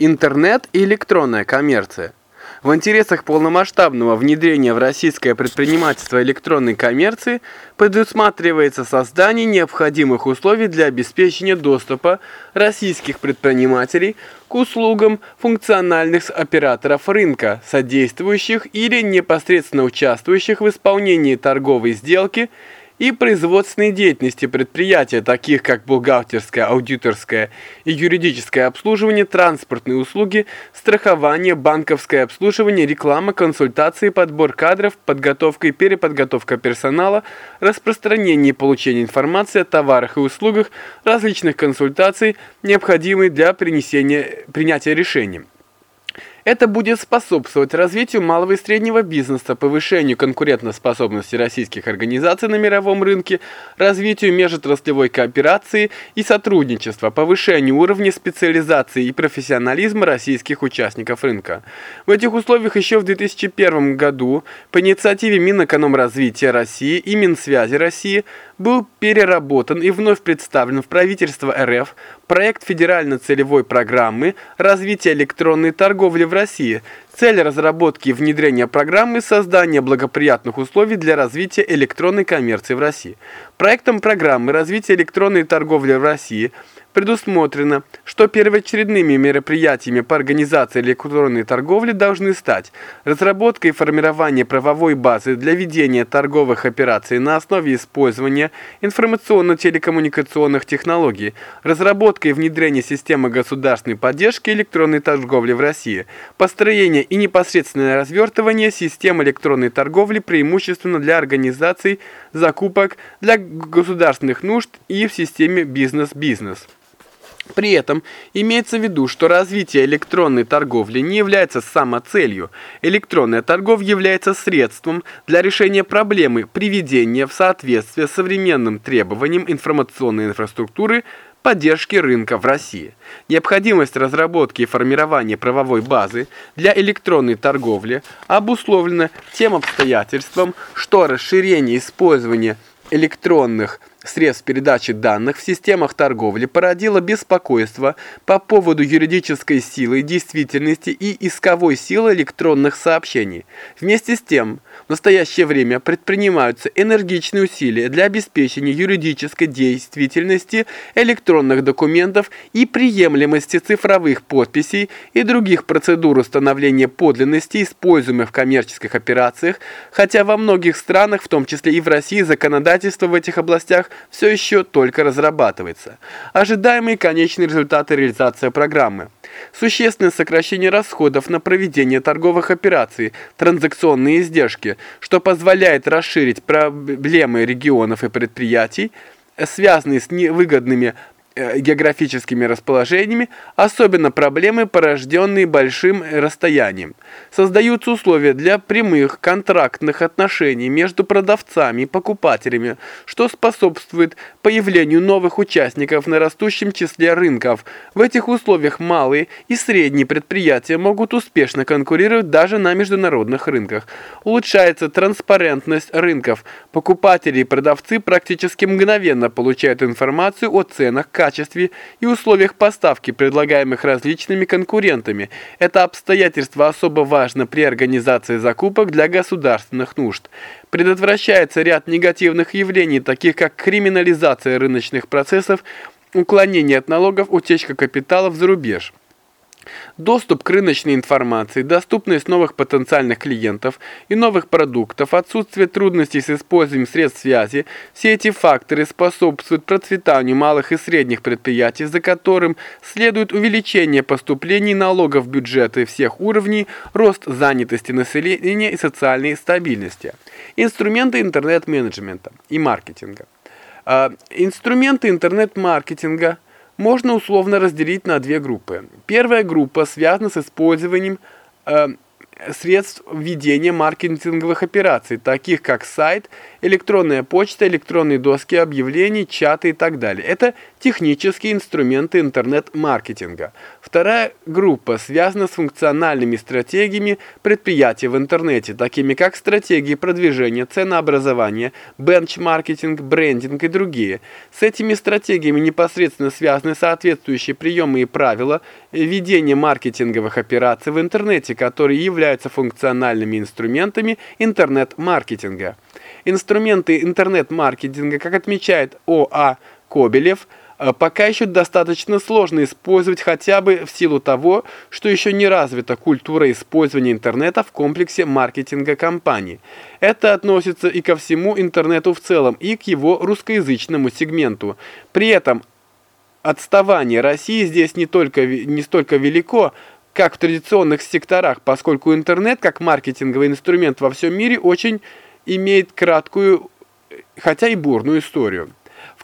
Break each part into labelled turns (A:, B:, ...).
A: Интернет и электронная коммерция. В интересах полномасштабного внедрения в российское предпринимательство электронной коммерции предусматривается создание необходимых условий для обеспечения доступа российских предпринимателей к услугам функциональных операторов рынка, содействующих или непосредственно участвующих в исполнении торговой сделки и производственной деятельности предприятия, таких как бухгалтерское, аудиторское и юридическое обслуживание, транспортные услуги, страхование, банковское обслуживание, реклама, консультации, подбор кадров, подготовка и переподготовка персонала, распространение и получение информации о товарах и услугах, различных консультаций, необходимые для принесения, принятия решений. Это будет способствовать развитию малого и среднего бизнеса, повышению конкурентоспособности российских организаций на мировом рынке, развитию межотраслевой кооперации и сотрудничества, повышению уровня специализации и профессионализма российских участников рынка. В этих условиях еще в 2001 году по инициативе Минэкономразвития России и Минсвязи России был переработан и вновь представлен в правительство РФ проект федерально-целевой программы развития электронной торговли в России. Цель разработки и внедрения программы – создание благоприятных условий для развития электронной коммерции в России. Проектом программы развития электронной торговли в России – предусмотрено, что первоочередными мероприятиями по организации электронной торговли должны стать разработка и формирование правовой базы для ведения торговых операций на основе использования информационно-телекоммуникационных технологий, разработка и внедрение системы государственной поддержки электронной торговли в России, построение и непосредственное развертывание систем электронной торговли преимущественно для организаций закупок для государственных нужд и в системе бизнес-бизнес. При этом имеется в виду, что развитие электронной торговли не является самоцелью. Электронная торговля является средством для решения проблемы приведения в соответствие с современным требованиям информационной инфраструктуры поддержки рынка в России. Необходимость разработки и формирования правовой базы для электронной торговли обусловлена тем обстоятельством, что расширение использования электронных торговли средств передачи данных в системах торговли породило беспокойство по поводу юридической силы, действительности и исковой силы электронных сообщений. Вместе с тем, в настоящее время предпринимаются энергичные усилия для обеспечения юридической действительности электронных документов и приемлемости цифровых подписей и других процедур установления подлинности, используемых в коммерческих операциях, хотя во многих странах, в том числе и в России, законодательство в этих областях все еще только разрабатывается. Ожидаемые конечные результаты реализации программы. Существенное сокращение расходов на проведение торговых операций, транзакционные издержки, что позволяет расширить проблемы регионов и предприятий, связанные с невыгодными географическими расположениями, особенно проблемы, порожденные большим расстоянием. Создаются условия для прямых контрактных отношений между продавцами и покупателями, что способствует появлению новых участников на растущем числе рынков. В этих условиях малые и средние предприятия могут успешно конкурировать даже на международных рынках. Улучшается транспарентность рынков. Покупатели и продавцы практически мгновенно получают информацию о ценах, качестве и условиях поставки, предлагаемых различными конкурентами. Это обстоятельство особо важно при организации закупок для государственных нужд. Предотвращается ряд негативных явлений, таких как криминализация рыночных процессов, уклонение от налогов, утечка капиталов за рубеж. Доступ к рыночной информации, доступность новых потенциальных клиентов и новых продуктов, отсутствие трудностей с использованием средств связи – все эти факторы способствуют процветанию малых и средних предприятий, за которым следует увеличение поступлений налогов в бюджеты всех уровней, рост занятости населения и социальной стабильности. Инструменты интернет-менеджмента и маркетинга. А, инструменты интернет-маркетинга – можно условно разделить на две группы. Первая группа связана с использованием э, средств ведения маркетинговых операций, таких как сайт, электронная почта, электронные доски объявлений, чаты и так далее. Это технические инструменты интернет-маркетинга. Вторая группа связана с функциональными стратегиями предприятий в интернете, такими как стратегии продвижения, ценообразования, бенчмаркетинг, брендинг и другие. С этими стратегиями непосредственно связаны соответствующие приемы и правила ведения маркетинговых операций в интернете, которые являются функциональными инструментами интернет-маркетинга. Инструменты интернет-маркетинга, как отмечает О.А. Кобелев, э, пока еще достаточно сложно использовать хотя бы в силу того, что еще не развита культура использования интернета в комплексе маркетинга компании. Это относится и ко всему интернету в целом, и к его русскоязычному сегменту. При этом отставание России здесь не, только, не столько велико, как в традиционных секторах, поскольку интернет, как маркетинговый инструмент во всем мире, очень имеет краткую, хотя и бурную историю.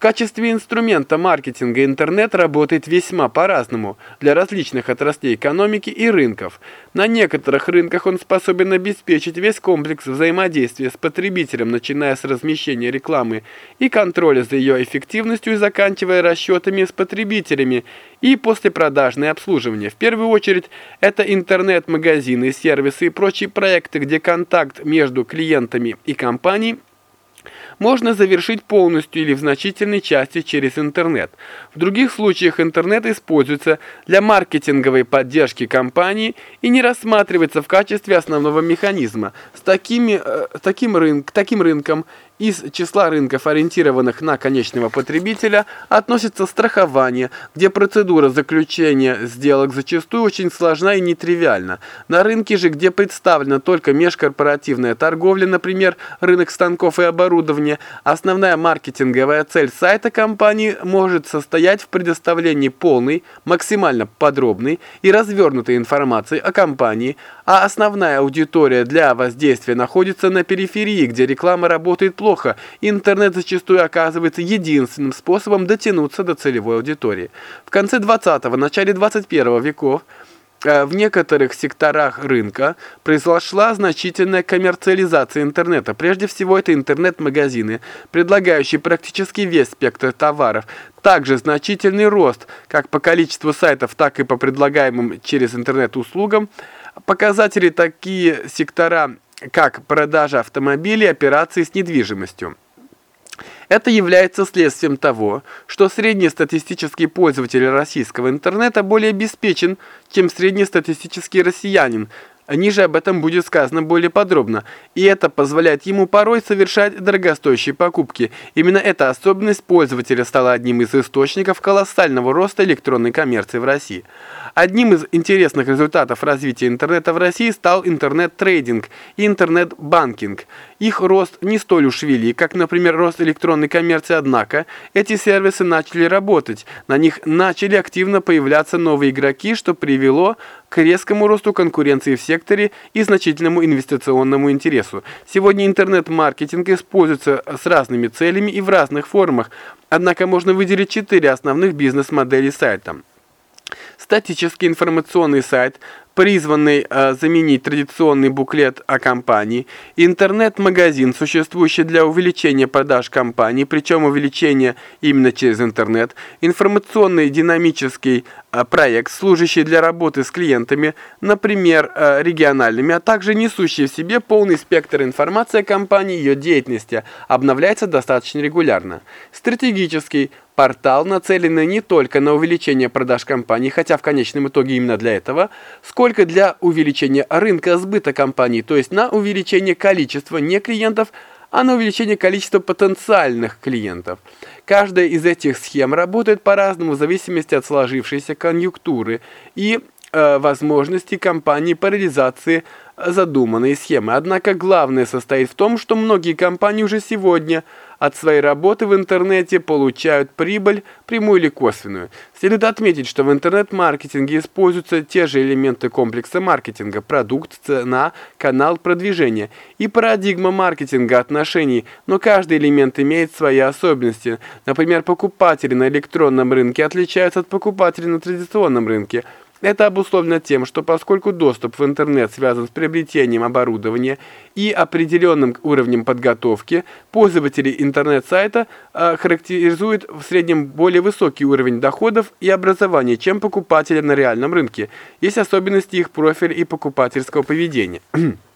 A: В качестве инструмента маркетинга интернет работает весьма по-разному для различных отраслей экономики и рынков. На некоторых рынках он способен обеспечить весь комплекс взаимодействия с потребителем, начиная с размещения рекламы и контроля за ее эффективностью и заканчивая расчетами с потребителями и послепродажное обслуживание. В первую очередь это интернет-магазины, сервисы и прочие проекты, где контакт между клиентами и компанией можно завершить полностью или в значительной части через интернет. В других случаях интернет используется для маркетинговой поддержки компании и не рассматривается в качестве основного механизма. С такими, э, таким, рынк, таким рынком из числа рынков, ориентированных на конечного потребителя, относится страхование, где процедура заключения сделок зачастую очень сложна и нетривиальна. На рынке же, где представлена только межкорпоративная торговля, например, рынок станков и оборудования, основная маркетинговая цель сайта компании может состоять в предоставлении полной, максимально подробной и развернутой информации о компании, а основная аудитория для воздействия находится на периферии, где реклама работает плохо, плохо, интернет зачастую оказывается единственным способом дотянуться до целевой аудитории. В конце 20-го, начале 21 веков э, в некоторых секторах рынка произошла значительная коммерциализация интернета. Прежде всего, это интернет-магазины, предлагающие практически весь спектр товаров. Также значительный рост как по количеству сайтов, так и по предлагаемым через интернет услугам. Показатели такие сектора как продажа автомобилей, операции с недвижимостью. Это является следствием того, что среднестатистический пользователь российского интернета более обеспечен, чем среднестатистический россиянин, Ниже об этом будет сказано более подробно, и это позволяет ему порой совершать дорогостоящие покупки. Именно эта особенность пользователя стала одним из источников колоссального роста электронной коммерции в России. Одним из интересных результатов развития интернета в России стал интернет-трейдинг и интернет-банкинг. Их рост не столь уж велик, как, например, рост электронной коммерции, однако эти сервисы начали работать, на них начали активно появляться новые игроки, что привело к резкому росту конкуренции в секторе и значительному инвестиционному интересу. Сегодня интернет-маркетинг используется с разными целями и в разных формах, однако можно выделить четыре основных бизнес-модели сайта. Статический информационный сайт, призванный э, заменить традиционный буклет о компании, интернет-магазин, существующий для увеличения продаж компании, причем увеличение именно через интернет, информационный динамический э, проект, служащий для работы с клиентами, например, э, региональными, а также несущий в себе полный спектр информации о компании и ее деятельности, обновляется достаточно регулярно. Стратегический портал, нацеленный не только на увеличение продаж компании, хотя в конечном итоге именно для этого, сколько для увеличения рынка сбыта компаний, то есть на увеличение количества не клиентов, а на увеличение количества потенциальных клиентов. Каждая из этих схем работает по-разному в зависимости от сложившейся конъюнктуры и э, возможностей компании по реализации задуманной схемы. Однако главное состоит в том, что многие компании уже сегодня – от своей работы в интернете получают прибыль, прямую или косвенную. Следует отметить, что в интернет-маркетинге используются те же элементы комплекса маркетинга – продукт, цена, канал продвижения и парадигма маркетинга отношений, но каждый элемент имеет свои особенности. Например, покупатели на электронном рынке отличаются от покупателей на традиционном рынке – Это обусловлено тем, что поскольку доступ в интернет связан с приобретением оборудования и определенным уровнем подготовки, пользователи интернет-сайта э, характеризуют в среднем более высокий уровень доходов и образования, чем покупатели на реальном рынке. Есть особенности их профиля и покупательского поведения.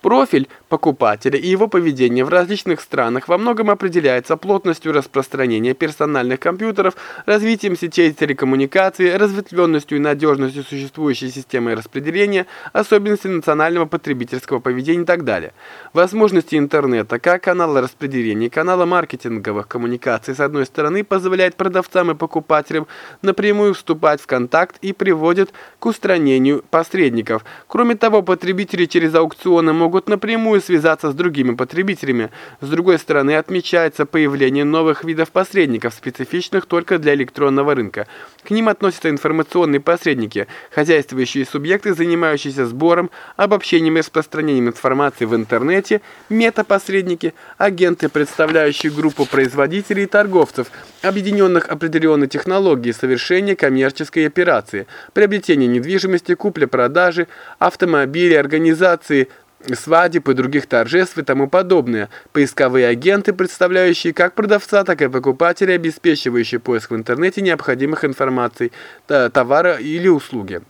A: Профиль покупателя и его поведение в различных странах во многом определяется плотностью распространения персональных компьютеров, развитием сетей телекоммуникации, разветвленностью и надежностью существующей системы распределения, особенностями национального потребительского поведения и так далее. Возможности интернета как канала распределения, канала маркетинговых коммуникаций с одной стороны позволяет продавцам и покупателям напрямую вступать в контакт и приводит к устранению посредников. Кроме того, потребители через аукционы могут могут напрямую связаться с другими потребителями. С другой стороны, отмечается появление новых видов посредников, специфичных только для электронного рынка. К ним относятся информационные посредники, хозяйствующие субъекты, занимающиеся сбором, обобщением и распространением информации в интернете, метапосредники, агенты, представляющие группу производителей и торговцев, объединенных определенной технологией совершения коммерческой операции, приобретения недвижимости, купли-продажи, автомобилей, организации свадеб и других торжеств и тому подобное. Поисковые агенты, представляющие как продавца, так и покупателя, обеспечивающие поиск в интернете необходимых информаций, товара или услуги.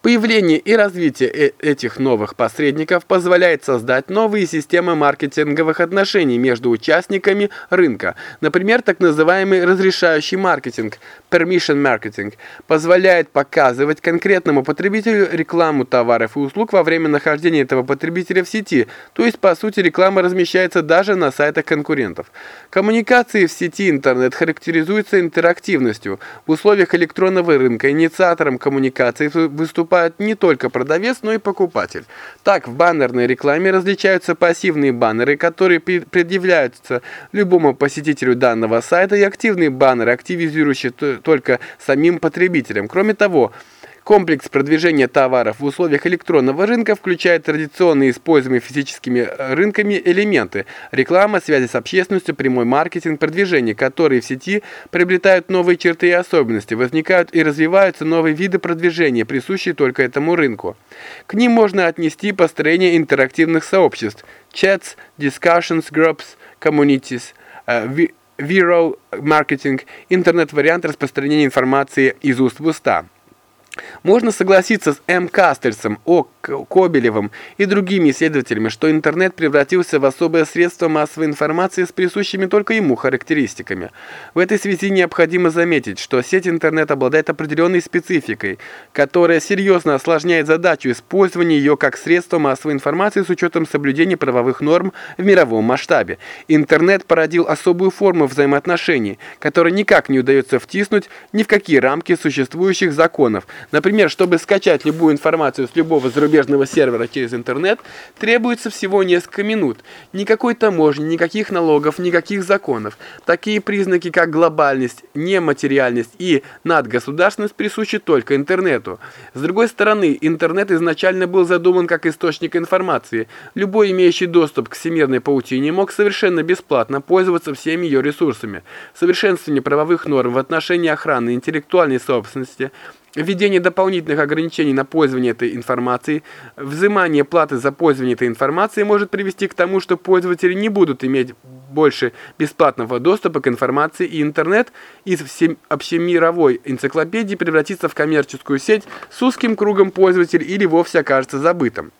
A: Появление и развитие э, этих новых посредников позволяет создать новые системы маркетинговых отношений между участниками рынка. Например, так называемый разрешающий маркетинг, permission marketing, позволяет показывать конкретному потребителю рекламу товаров и услуг во время нахождения этого потребителя в сети, то есть, по сути, реклама размещается даже на сайтах конкурентов. Коммуникации в сети интернет характеризуются интерактивностью. В условиях электронного рынка инициатором коммуникации выступает выступают не только продавец, но и покупатель. Так, в баннерной рекламе различаются пассивные баннеры, которые предъявляются любому посетителю данного сайта, и активные баннеры, активизирующие только самим потребителям. Кроме того, Комплекс продвижения товаров в условиях электронного рынка включает традиционные используемые физическими э, рынками элементы – реклама, связи с общественностью, прямой маркетинг, продвижение, которые в сети приобретают новые черты и особенности, возникают и развиваются новые виды продвижения, присущие только этому рынку. К ним можно отнести построение интерактивных сообществ – chats, discussions groups, communities э, – Viral маркетинг, интернет-вариант распространения информации из уст в уста. Можно согласиться с М. Кастерсом, О. Кобелевым и другими исследователями, что интернет превратился в особое средство массовой информации с присущими только ему характеристиками. В этой связи необходимо заметить, что сеть интернет обладает определенной спецификой, которая серьезно осложняет задачу использования ее как средства массовой информации с учетом соблюдения правовых норм в мировом масштабе. Интернет породил особую форму взаимоотношений, которую никак не удается втиснуть ни в какие рамки существующих законов, Например, чтобы скачать любую информацию с любого зарубежного сервера через интернет, требуется всего несколько минут. Никакой таможни, никаких налогов, никаких законов. Такие признаки, как глобальность, нематериальность и надгосударственность присущи только интернету. С другой стороны, интернет изначально был задуман как источник информации. Любой имеющий доступ к всемирной паутине мог совершенно бесплатно пользоваться всеми ее ресурсами. Совершенствование правовых норм в отношении охраны интеллектуальной собственности – Введение дополнительных ограничений на пользование этой информацией, взимание платы за пользование этой информацией может привести к тому, что пользователи не будут иметь больше бесплатного доступа к информации, и интернет из общемировой энциклопедии превратится в коммерческую сеть с узким кругом пользователей или вовсе окажется забытым.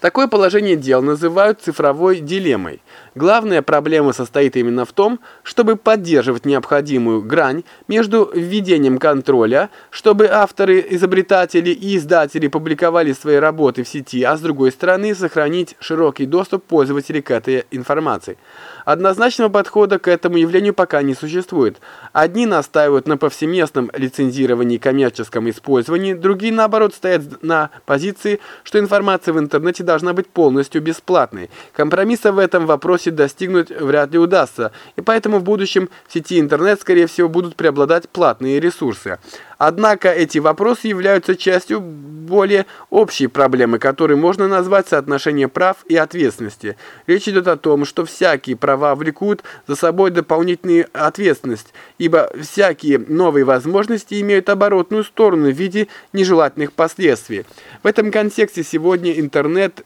A: Такое положение дел называют цифровой дилеммой. Главная проблема состоит именно в том, чтобы поддерживать необходимую грань между введением контроля, чтобы авторы, изобретатели и издатели публиковали свои работы в сети, а с другой стороны сохранить широкий доступ пользователей к этой информации. Однозначного подхода к этому явлению пока не существует. Одни настаивают на повсеместном лицензировании и коммерческом использовании, другие, наоборот, стоят на позиции, что информация в интернете должна быть полностью бесплатной. Компромисса в этом вопросе достигнуть вряд ли удастся, и поэтому в будущем в сети интернет, скорее всего, будут преобладать платные ресурсы. Однако эти вопросы являются частью более общей проблемы, которой можно назвать соотношение прав и ответственности. Речь идет о том, что всякие права влекут за собой дополнительную ответственность, ибо всякие новые возможности имеют оборотную сторону в виде нежелательных последствий. В этом контексте сегодня интернет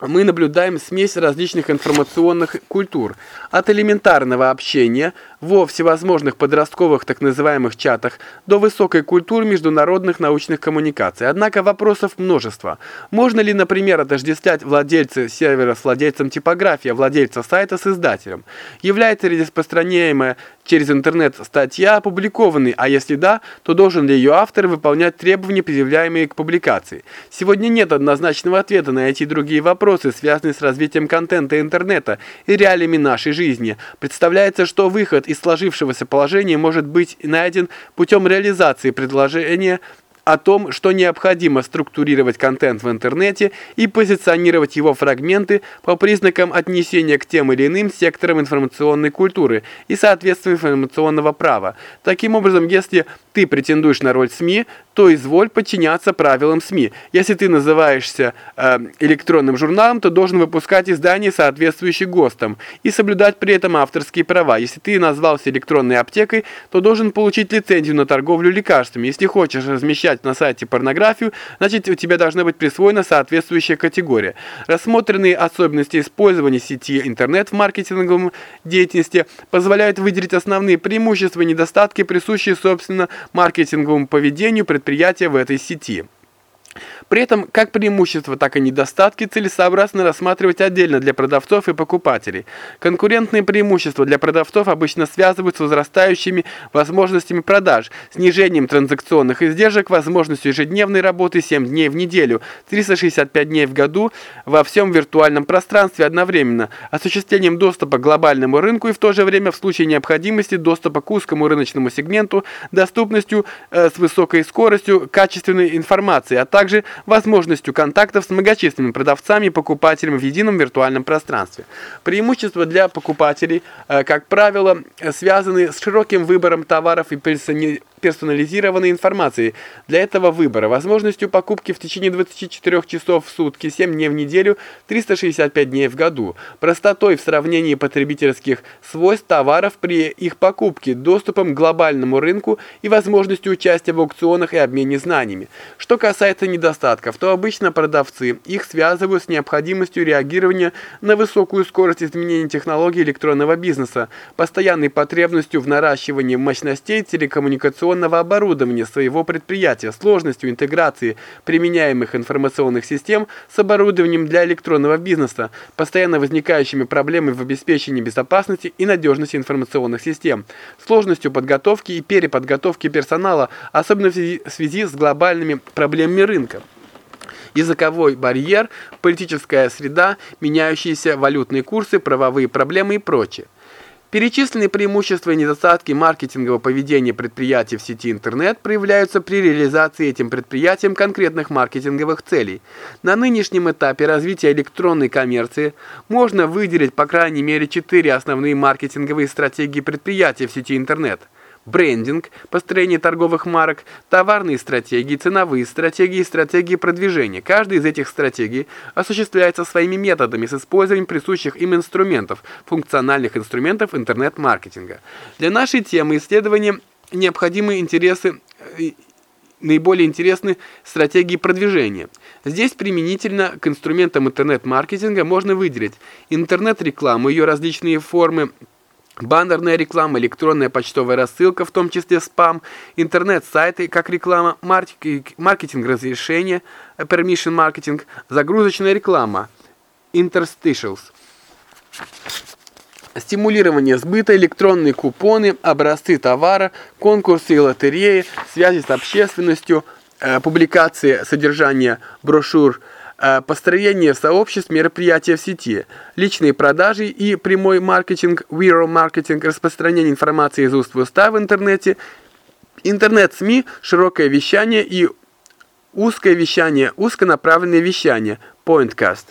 A: мы наблюдаем смесь различных информационных культур, от элементарного общения во всевозможных подростковых так называемых чатах до высокой культуры международных научных коммуникаций. Однако вопросов множество. Можно ли, например, отождествлять владельца сервера с владельцем типографии, а владельца сайта с издателем? Является ли распространяемая через интернет статья опубликованной, а если да, то должен ли ее автор выполнять требования, предъявляемые к публикации? Сегодня нет однозначного ответа на эти другие вопросы, связанные с развитием контента интернета и реалиями нашей жизни. Представляется, что выход из сложившегося положения может быть найден путем реализации предложения о том, что необходимо структурировать контент в интернете и позиционировать его фрагменты по признакам отнесения к тем или иным секторам информационной культуры и, соответственно, информационного права. Таким образом, если ты претендуешь на роль СМИ, то изволь подчиняться правилам СМИ. Если ты называешься э, электронным журналом, то должен выпускать издания, соответствующие ГОСТам, и соблюдать при этом авторские права. Если ты назвался электронной аптекой, то должен получить лицензию на торговлю лекарствами. Если хочешь размещать на сайте порнографию, значит у тебя должна быть присвоена соответствующая категория. Рассмотренные особенности использования сети интернет в маркетинговом деятельности позволяют выделить основные преимущества и недостатки, присущие, собственно, маркетинговому поведению предприятия в этой сети. При этом как преимущества, так и недостатки целесообразно рассматривать отдельно для продавцов и покупателей. Конкурентные преимущества для продавцов обычно связывают с возрастающими возможностями продаж, снижением транзакционных издержек, возможностью ежедневной работы 7 дней в неделю, 365 дней в году во всем виртуальном пространстве одновременно, осуществлением доступа к глобальному рынку и в то же время в случае необходимости доступа к узкому рыночному сегменту, доступностью э, с высокой скоростью качественной информации, а также возможностью контактов с многочисленными продавцами и покупателями в едином виртуальном пространстве. Преимущества для покупателей, э, как правило, связаны с широким выбором товаров и персонализированной информации для этого выбора, возможностью покупки в течение 24 часов в сутки, 7 дней в неделю, 365 дней в году, простотой в сравнении потребительских свойств товаров при их покупке, доступом к глобальному рынку и возможностью участия в аукционах и обмене знаниями. Что касается недостатков, то обычно продавцы их связывают с необходимостью реагирования на высокую скорость изменения технологий электронного бизнеса, постоянной потребностью в наращивании мощностей телекоммуникационных информационного оборудования своего предприятия, сложностью интеграции применяемых информационных систем с оборудованием для электронного бизнеса, постоянно возникающими проблемами в обеспечении безопасности и надежности информационных систем, сложностью подготовки и переподготовки персонала, особенно в связи с глобальными проблемами рынка языковой барьер, политическая среда, меняющиеся валютные курсы, правовые проблемы и прочее. Перечисленные преимущества и недостатки маркетингового поведения предприятий в сети интернет проявляются при реализации этим предприятием конкретных маркетинговых целей. На нынешнем этапе развития электронной коммерции можно выделить по крайней мере четыре основные маркетинговые стратегии предприятия в сети интернет – брендинг, построение торговых марок, товарные стратегии, ценовые стратегии и стратегии продвижения. Каждая из этих стратегий осуществляется своими методами с использованием присущих им инструментов, функциональных инструментов интернет-маркетинга. Для нашей темы исследования необходимы интересы э, наиболее интересны стратегии продвижения. Здесь применительно к инструментам интернет-маркетинга можно выделить интернет-рекламу, ее различные формы – Баннерная реклама, электронная почтовая рассылка, в том числе спам, интернет-сайты как реклама, маркетинг разрешения, permission маркетинг, загрузочная реклама, interstitials. Стимулирование сбыта, электронные купоны, образцы товара, конкурсы и лотереи, связи с общественностью, э, публикации содержания брошюр, построение сообществ, мероприятия в сети, личные продажи и прямой маркетинг, viral маркетинг, распространение информации из уст в уста в интернете, интернет-СМИ, широкое вещание и узкое вещание, узконаправленное вещание, PointCast.